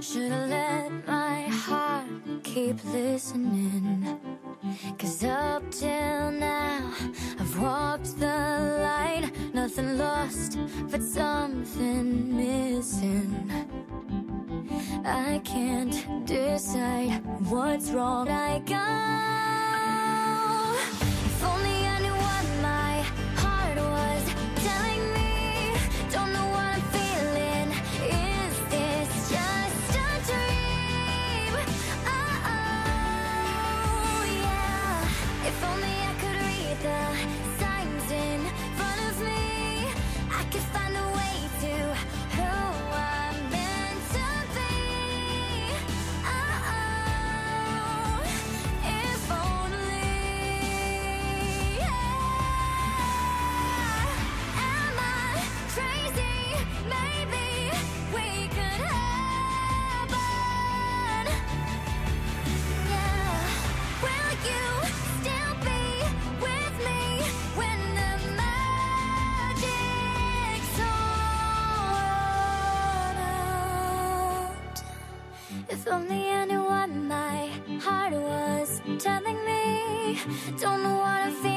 Should've let my heart keep listening. Cause up till now, I've walked the line. Nothing lost, but something missing. I can't decide what's wrong. I go. If only I knew what my heart was telling me. Don't know what I'm feeling.